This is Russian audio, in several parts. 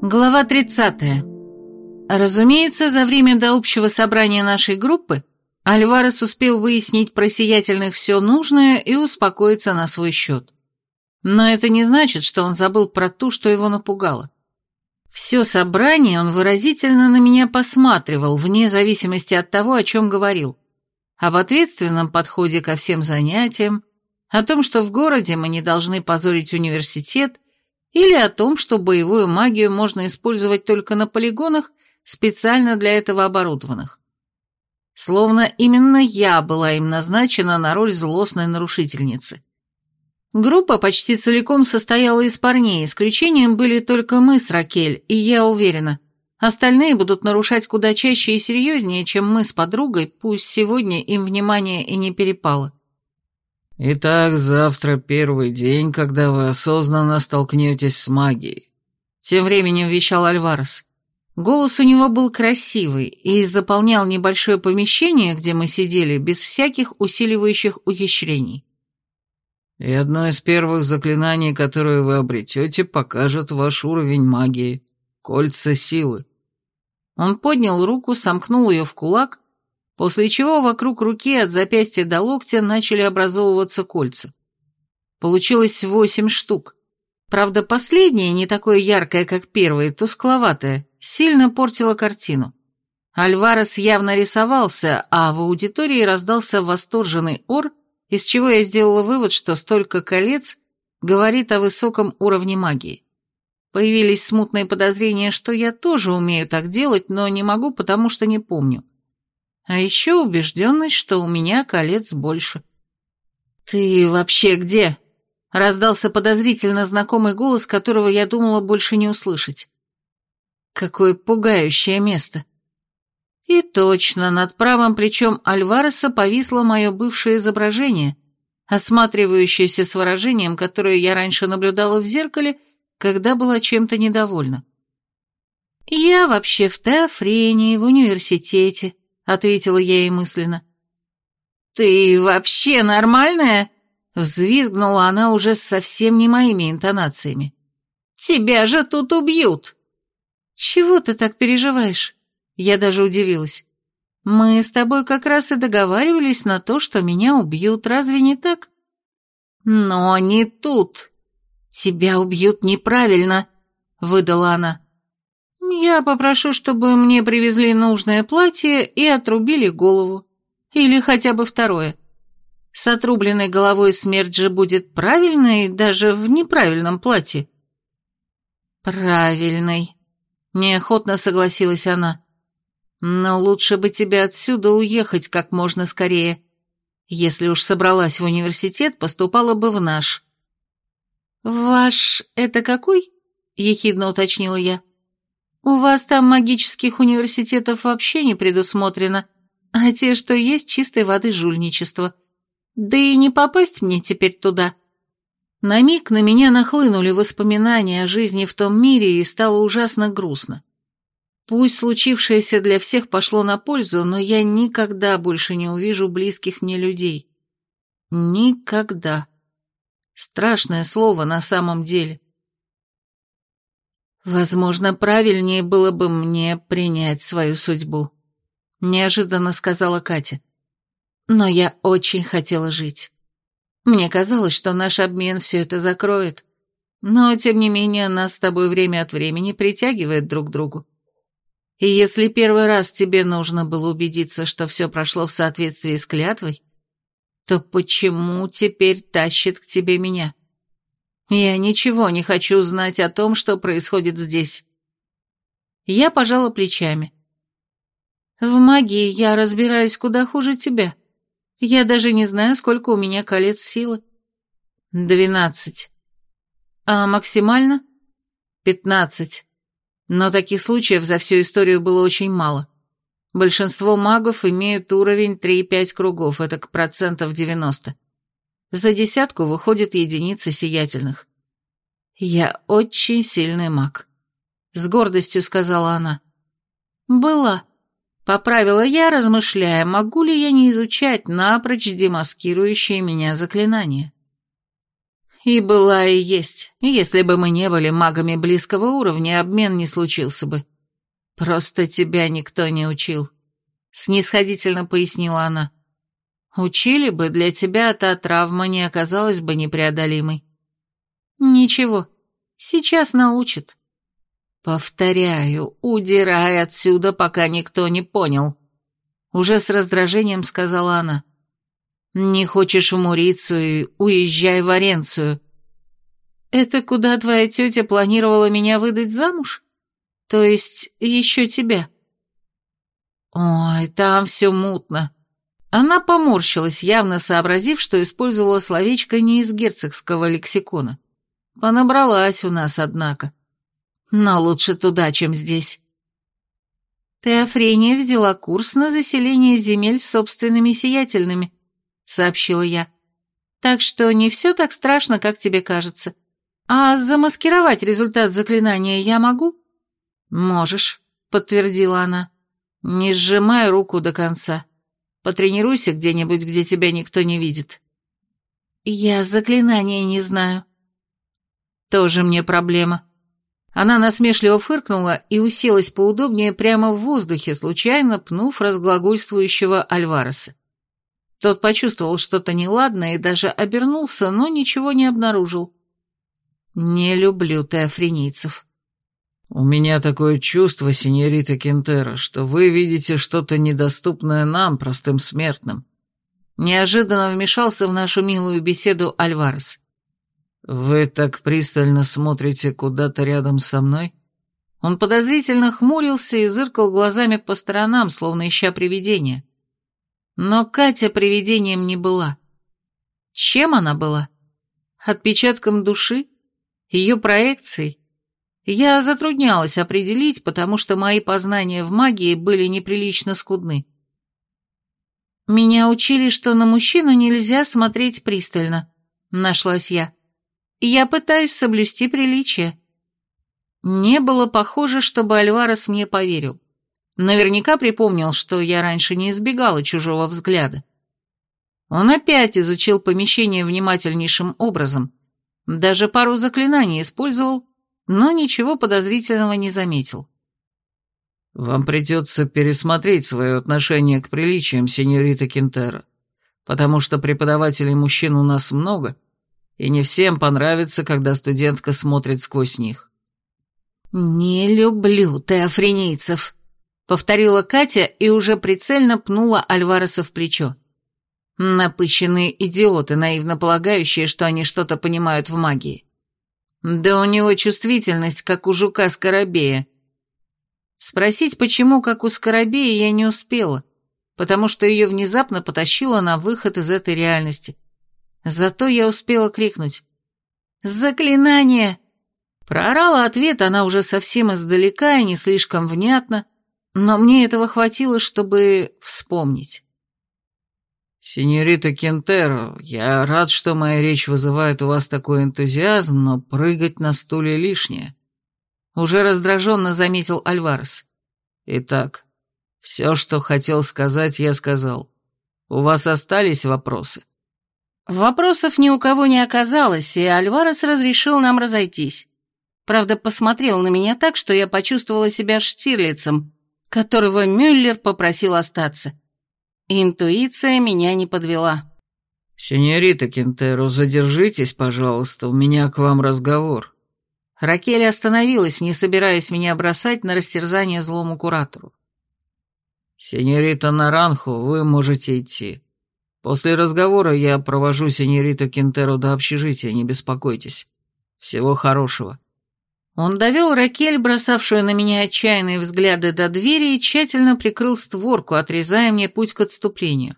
Глава 30. Разумеется, за время до общего собрания нашей группы Альварес успел выяснить про сиятельных все нужное и успокоиться на свой счет. Но это не значит, что он забыл про ту, что его напугало. Все собрание он выразительно на меня посматривал, вне зависимости от того, о чем говорил. Об ответственном подходе ко всем занятиям, о том, что в городе мы не должны позорить университет, или о том, что боевую магию можно использовать только на полигонах, специально для этого оборудованных. Словно именно я была им назначена на роль злостной нарушительницы. Группа почти целиком состояла из парней, исключением были только мы с Ракель, и я уверена, остальные будут нарушать куда чаще и серьезнее, чем мы с подругой, пусть сегодня им внимание и не перепало. «Итак, завтра первый день, когда вы осознанно столкнетесь с магией», — тем временем вещал Альварес. Голос у него был красивый и заполнял небольшое помещение, где мы сидели, без всяких усиливающих ухищрений. «И одно из первых заклинаний, которые вы обретете, покажет ваш уровень магии. Кольца силы». Он поднял руку, сомкнул ее в кулак после чего вокруг руки от запястья до локтя начали образовываться кольца. Получилось восемь штук. Правда, последнее, не такое яркое, как первое, тускловатое, сильно портило картину. Альварес явно рисовался, а в аудитории раздался восторженный ор, из чего я сделала вывод, что столько колец говорит о высоком уровне магии. Появились смутные подозрения, что я тоже умею так делать, но не могу, потому что не помню. А еще убежденность, что у меня колец больше. «Ты вообще где?» — раздался подозрительно знакомый голос, которого я думала больше не услышать. «Какое пугающее место!» И точно, над правым плечом Альвареса повисло мое бывшее изображение, осматривающееся с выражением, которое я раньше наблюдала в зеркале, когда была чем-то недовольна. «Я вообще в Теофрении, в университете», ответила я ей мысленно. «Ты вообще нормальная?» Взвизгнула она уже совсем не моими интонациями. «Тебя же тут убьют!» «Чего ты так переживаешь?» Я даже удивилась. «Мы с тобой как раз и договаривались на то, что меня убьют, разве не так?» «Но не тут. Тебя убьют неправильно», — выдала она. Я попрошу, чтобы мне привезли нужное платье и отрубили голову. Или хотя бы второе. С отрубленной головой смерть же будет правильной даже в неправильном платье. Правильной, неохотно согласилась она. Но лучше бы тебе отсюда уехать как можно скорее. Если уж собралась в университет, поступала бы в наш. Ваш это какой? Ехидно уточнила я. У вас там магических университетов вообще не предусмотрено, а те, что есть, чистой воды жульничество. Да и не попасть мне теперь туда. На миг на меня нахлынули воспоминания о жизни в том мире и стало ужасно грустно. Пусть случившееся для всех пошло на пользу, но я никогда больше не увижу близких мне людей. Никогда. Страшное слово на самом деле. Возможно, правильнее было бы мне принять свою судьбу, неожиданно сказала Катя. Но я очень хотела жить. Мне казалось, что наш обмен все это закроет. Но, тем не менее, нас с тобой время от времени притягивает друг к другу. И если первый раз тебе нужно было убедиться, что все прошло в соответствии с клятвой, то почему теперь тащит к тебе меня? Я ничего не хочу знать о том, что происходит здесь. Я пожала плечами. В магии я разбираюсь куда хуже тебя. Я даже не знаю, сколько у меня колец силы. Двенадцать. А максимально? Пятнадцать. Но таких случаев за всю историю было очень мало. Большинство магов имеют уровень 3-5 кругов, это к процентов 90. За десятку выходит единица сиятельных. «Я очень сильный маг», — с гордостью сказала она. «Была», — поправила я, размышляя, могу ли я не изучать напрочь демаскирующие меня заклинания. И была, и есть. Если бы мы не были магами близкого уровня, обмен не случился бы. Просто тебя никто не учил. Снисходительно пояснила она. Учили бы, для тебя та травма не оказалась бы непреодолимой. Ничего, сейчас научат. Повторяю, удирай отсюда, пока никто не понял. Уже с раздражением сказала она. Не хочешь в Мурицию, уезжай в Оренцию. Это куда твоя тетя планировала меня выдать замуж? То есть еще тебя? Ой, там все мутно. Она поморщилась, явно сообразив, что использовала словечко не из герцогского лексикона. Понабралась у нас, однако. Но лучше туда, чем здесь. Теофрения взяла курс на заселение земель собственными сиятельными, сообщила я. Так что не все так страшно, как тебе кажется. А замаскировать результат заклинания я могу? Можешь, подтвердила она. Не сжимай руку до конца. Потренируйся где-нибудь, где тебя никто не видит. Я заклинания не знаю. Тоже мне проблема. Она насмешливо фыркнула и уселась поудобнее прямо в воздухе, случайно пнув разглагольствующего Альвареса. Тот почувствовал что-то неладное и даже обернулся, но ничего не обнаружил. «Не люблю теофренийцев». «У меня такое чувство, сеньорита Кентера, что вы видите что-то недоступное нам, простым смертным». Неожиданно вмешался в нашу милую беседу Альварес. «Вы так пристально смотрите куда-то рядом со мной?» Он подозрительно хмурился и зыркал глазами по сторонам, словно ища привидения. Но Катя привидением не была. Чем она была? Отпечатком души? Ее проекцией? Я затруднялась определить, потому что мои познания в магии были неприлично скудны. Меня учили, что на мужчину нельзя смотреть пристально, нашлась я. Я пытаюсь соблюсти приличие. Не было похоже, чтобы Альварес мне поверил. Наверняка припомнил, что я раньше не избегала чужого взгляда. Он опять изучил помещение внимательнейшим образом, даже пару заклинаний использовал, но ничего подозрительного не заметил. «Вам придется пересмотреть свое отношение к приличиям, сеньорита Кентера, потому что преподавателей мужчин у нас много, и не всем понравится, когда студентка смотрит сквозь них». «Не люблю теофренийцев», повторила Катя и уже прицельно пнула Альвареса в плечо. Напыщенные идиоты, наивно полагающие, что они что-то понимают в магии. Да у него чувствительность, как у жука-скоробея. Спросить, почему, как у скоробея, я не успела, потому что ее внезапно потащило на выход из этой реальности. Зато я успела крикнуть «Заклинание!» Проорала ответ она уже совсем издалека и не слишком внятно, но мне этого хватило, чтобы вспомнить. «Синьорита Кентеро, я рад, что моя речь вызывает у вас такой энтузиазм, но прыгать на стуле лишнее», — уже раздраженно заметил Альварес. «Итак, все, что хотел сказать, я сказал. У вас остались вопросы?» Вопросов ни у кого не оказалось, и Альварес разрешил нам разойтись. Правда, посмотрел на меня так, что я почувствовала себя Штирлицем, которого Мюллер попросил остаться. Интуиция меня не подвела. «Сеньорита Кентеро, задержитесь, пожалуйста, у меня к вам разговор». Ракель остановилась, не собираясь меня бросать на растерзание злому куратору. «Сеньорита Наранхо, вы можете идти. После разговора я провожу сеньориту Кентеро до общежития, не беспокойтесь. Всего хорошего». Он довел Ракель, бросавшую на меня отчаянные взгляды до двери, и тщательно прикрыл створку, отрезая мне путь к отступлению.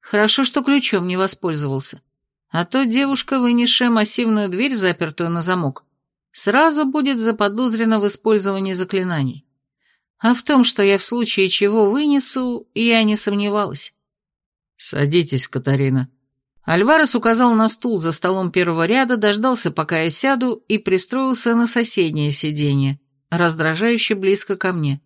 Хорошо, что ключом не воспользовался. А то девушка, вынесшая массивную дверь, запертую на замок, сразу будет заподозрена в использовании заклинаний. А в том, что я в случае чего вынесу, я не сомневалась. «Садитесь, Катарина», Альварес указал на стул за столом первого ряда, дождался, пока я сяду, и пристроился на соседнее сиденье, раздражающе близко ко мне.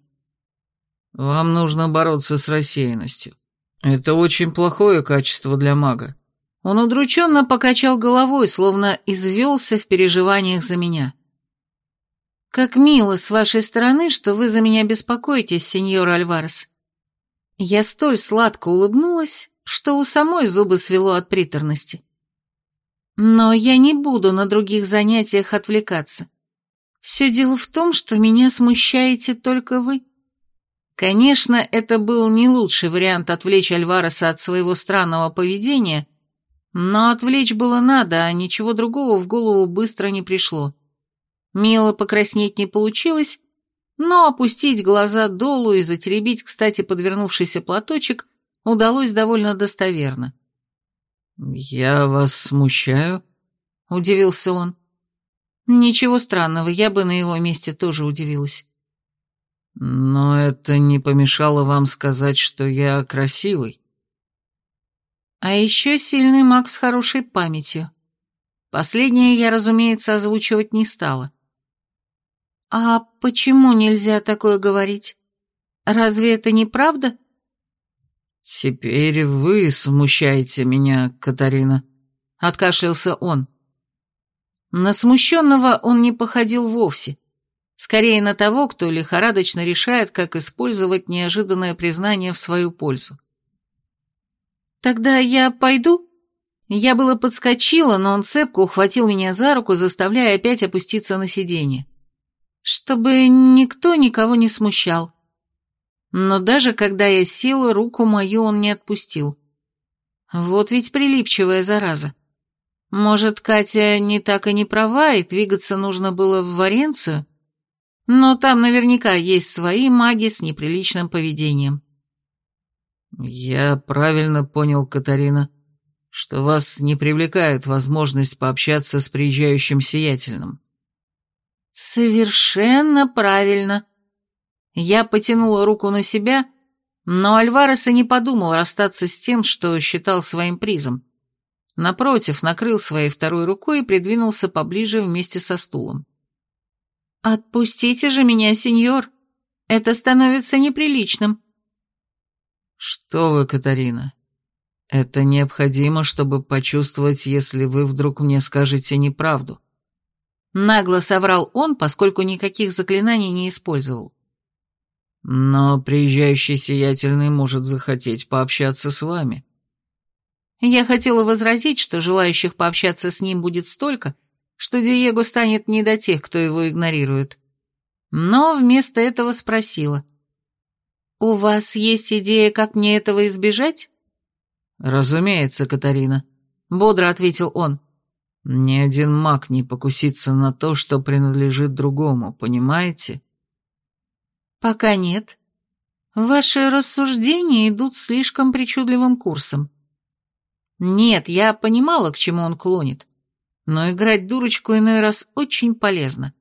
«Вам нужно бороться с рассеянностью. Это очень плохое качество для мага. Он удрученно покачал головой, словно извелся в переживаниях за меня. «Как мило с вашей стороны, что вы за меня беспокоитесь, сеньор Альварес». Я столь сладко улыбнулась, что у самой зубы свело от приторности. Но я не буду на других занятиях отвлекаться. Все дело в том, что меня смущаете только вы. Конечно, это был не лучший вариант отвлечь Альвареса от своего странного поведения, но отвлечь было надо, а ничего другого в голову быстро не пришло. Мило покраснеть не получилось, но опустить глаза долу и затеребить, кстати, подвернувшийся платочек удалось довольно достоверно. «Я вас смущаю?» — удивился он. Ничего странного, я бы на его месте тоже удивилась. Но это не помешало вам сказать, что я красивый. А еще сильный маг с хорошей памятью. Последнее я, разумеется, озвучивать не стала. А почему нельзя такое говорить? Разве это не правда? Теперь вы смущаете меня, Катарина, — откашлялся он. На смущенного он не походил вовсе. Скорее на того, кто лихорадочно решает, как использовать неожиданное признание в свою пользу. «Тогда я пойду?» Я было подскочила, но он цепко ухватил меня за руку, заставляя опять опуститься на сиденье. Чтобы никто никого не смущал. Но даже когда я села, руку мою он не отпустил. Вот ведь прилипчивая зараза. Может, Катя не так и не права, и двигаться нужно было в Варенцию? Но там наверняка есть свои маги с неприличным поведением. «Я правильно понял, Катарина, что вас не привлекает возможность пообщаться с приезжающим сиятельным». «Совершенно правильно». Я потянула руку на себя, но Альварес и не подумал расстаться с тем, что считал своим призом. Напротив, накрыл своей второй рукой и придвинулся поближе вместе со стулом. «Отпустите же меня, сеньор. Это становится неприличным». «Что вы, Катарина? Это необходимо, чтобы почувствовать, если вы вдруг мне скажете неправду». Нагло соврал он, поскольку никаких заклинаний не использовал. «Но приезжающий сиятельный может захотеть пообщаться с вами». Я хотела возразить, что желающих пообщаться с ним будет столько, что Диего станет не до тех, кто его игнорирует. Но вместо этого спросила. «У вас есть идея, как мне этого избежать?» «Разумеется, Катарина», — бодро ответил он. «Ни один маг не покусится на то, что принадлежит другому, понимаете?» «Пока нет. Ваши рассуждения идут слишком причудливым курсом. Нет, я понимала, к чему он клонит. Но играть дурочку иной раз очень полезно.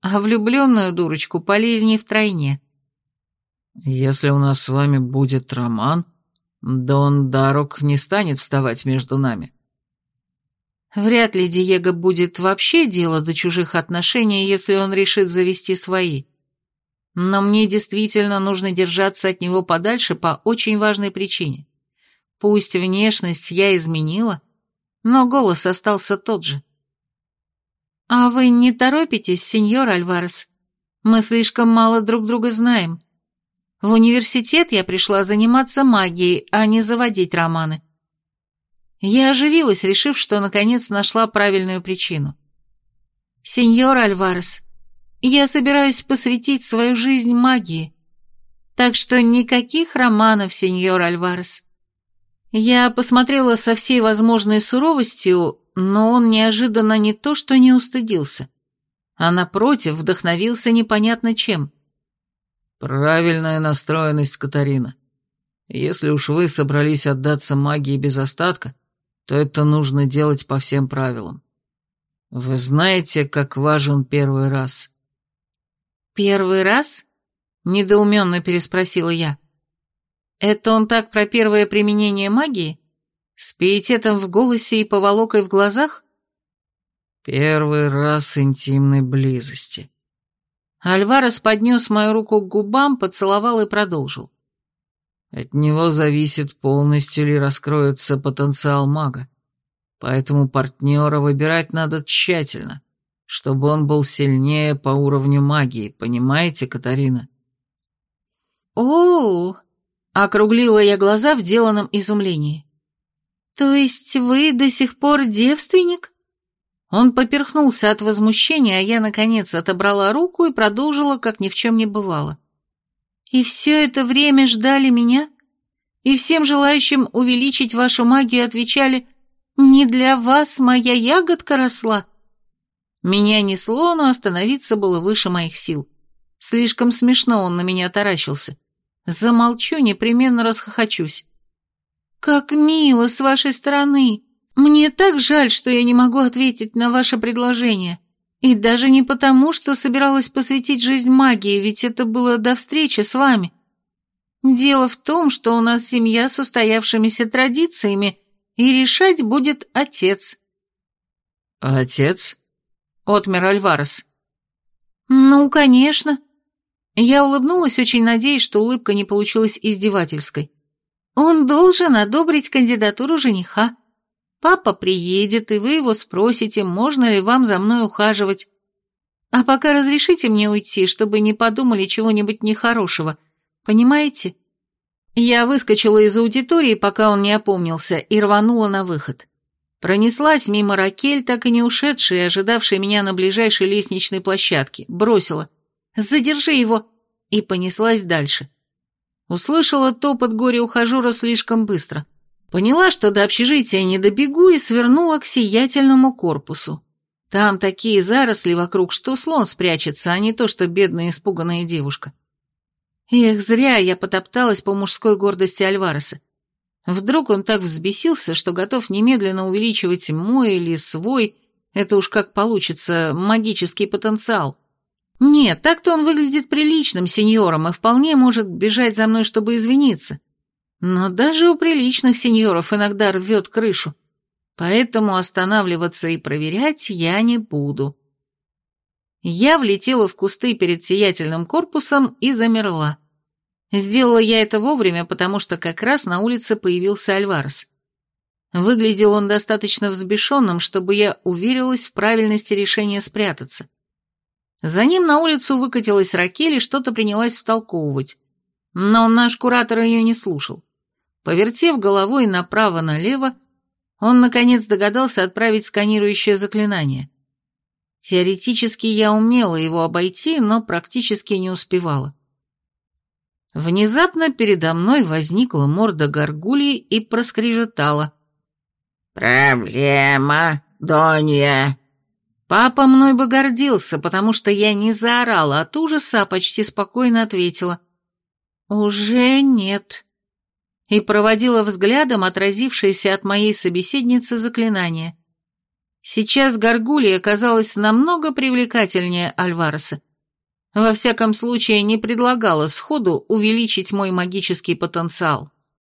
А влюбленную дурочку полезнее втройне. Если у нас с вами будет роман, Дон Дарок не станет вставать между нами. Вряд ли Диего будет вообще дело до чужих отношений, если он решит завести свои. Но мне действительно нужно держаться от него подальше по очень важной причине. Пусть внешность я изменила, но голос остался тот же. «А вы не торопитесь, сеньор Альварес? Мы слишком мало друг друга знаем. В университет я пришла заниматься магией, а не заводить романы». Я оживилась, решив, что наконец нашла правильную причину. «Сеньор Альварес, я собираюсь посвятить свою жизнь магии, так что никаких романов, сеньор Альварес. Я посмотрела со всей возможной суровостью, но он неожиданно не то что не устыдился, а напротив вдохновился непонятно чем. «Правильная настроенность, Катарина. Если уж вы собрались отдаться магии без остатка, то это нужно делать по всем правилам. Вы знаете, как важен первый раз?» «Первый раз?» — недоуменно переспросила я. Это он так про первое применение магии? С пиететом в голосе и поволокой в глазах? Первый раз интимной близости. Альварес поднес мою руку к губам, поцеловал и продолжил. От него зависит, полностью ли раскроется потенциал мага. Поэтому партнера выбирать надо тщательно, чтобы он был сильнее по уровню магии, понимаете, Катарина? О, -о, -о округлила я глаза в деланном изумлении. То есть вы до сих пор девственник? Он поперхнулся от возмущения, а я, наконец, отобрала руку и продолжила, как ни в чем не бывало. И все это время ждали меня? И всем желающим увеличить вашу магию отвечали «Не для вас моя ягодка росла». Меня несло, но остановиться было выше моих сил. Слишком смешно он на меня таращился. Замолчу, непременно расхохочусь. «Как мило с вашей стороны! Мне так жаль, что я не могу ответить на ваше предложение. И даже не потому, что собиралась посвятить жизнь магии, ведь это было до встречи с вами. Дело в том, что у нас семья с устоявшимися традициями, и решать будет отец». «Отец?» — отмер Альварес. «Ну, конечно». Я улыбнулась, очень надеясь, что улыбка не получилась издевательской. «Он должен одобрить кандидатуру жениха. Папа приедет, и вы его спросите, можно ли вам за мной ухаживать. А пока разрешите мне уйти, чтобы не подумали чего-нибудь нехорошего. Понимаете?» Я выскочила из аудитории, пока он не опомнился, и рванула на выход. Пронеслась мимо Ракель, так и не ушедшая ожидавшая меня на ближайшей лестничной площадке. Бросила. «Задержи его!» и понеслась дальше. Услышала топот горе-ухажера слишком быстро. Поняла, что до общежития не добегу, и свернула к сиятельному корпусу. Там такие заросли вокруг, что слон спрячется, а не то, что бедная испуганная девушка. Эх, зря я потопталась по мужской гордости Альвареса. Вдруг он так взбесился, что готов немедленно увеличивать мой или свой, это уж как получится, магический потенциал. Нет, так-то он выглядит приличным сеньором и вполне может бежать за мной, чтобы извиниться. Но даже у приличных сеньоров иногда рвет крышу. Поэтому останавливаться и проверять я не буду. Я влетела в кусты перед сиятельным корпусом и замерла. Сделала я это вовремя, потому что как раз на улице появился Альварес. Выглядел он достаточно взбешенным, чтобы я уверилась в правильности решения спрятаться. За ним на улицу выкатилась Ракель и что-то принялась втолковывать. Но наш куратор ее не слушал. Повертев головой направо-налево, он, наконец, догадался отправить сканирующее заклинание. Теоретически я умела его обойти, но практически не успевала. Внезапно передо мной возникла морда горгульи и проскрежетала. «Проблема, Донья!» Папа мной бы гордился, потому что я не заорала от ужаса, а почти спокойно ответила. «Уже нет». И проводила взглядом отразившееся от моей собеседницы заклинание. Сейчас Гаргулия казалась намного привлекательнее Альвареса. Во всяком случае, не предлагала сходу увеличить мой магический потенциал.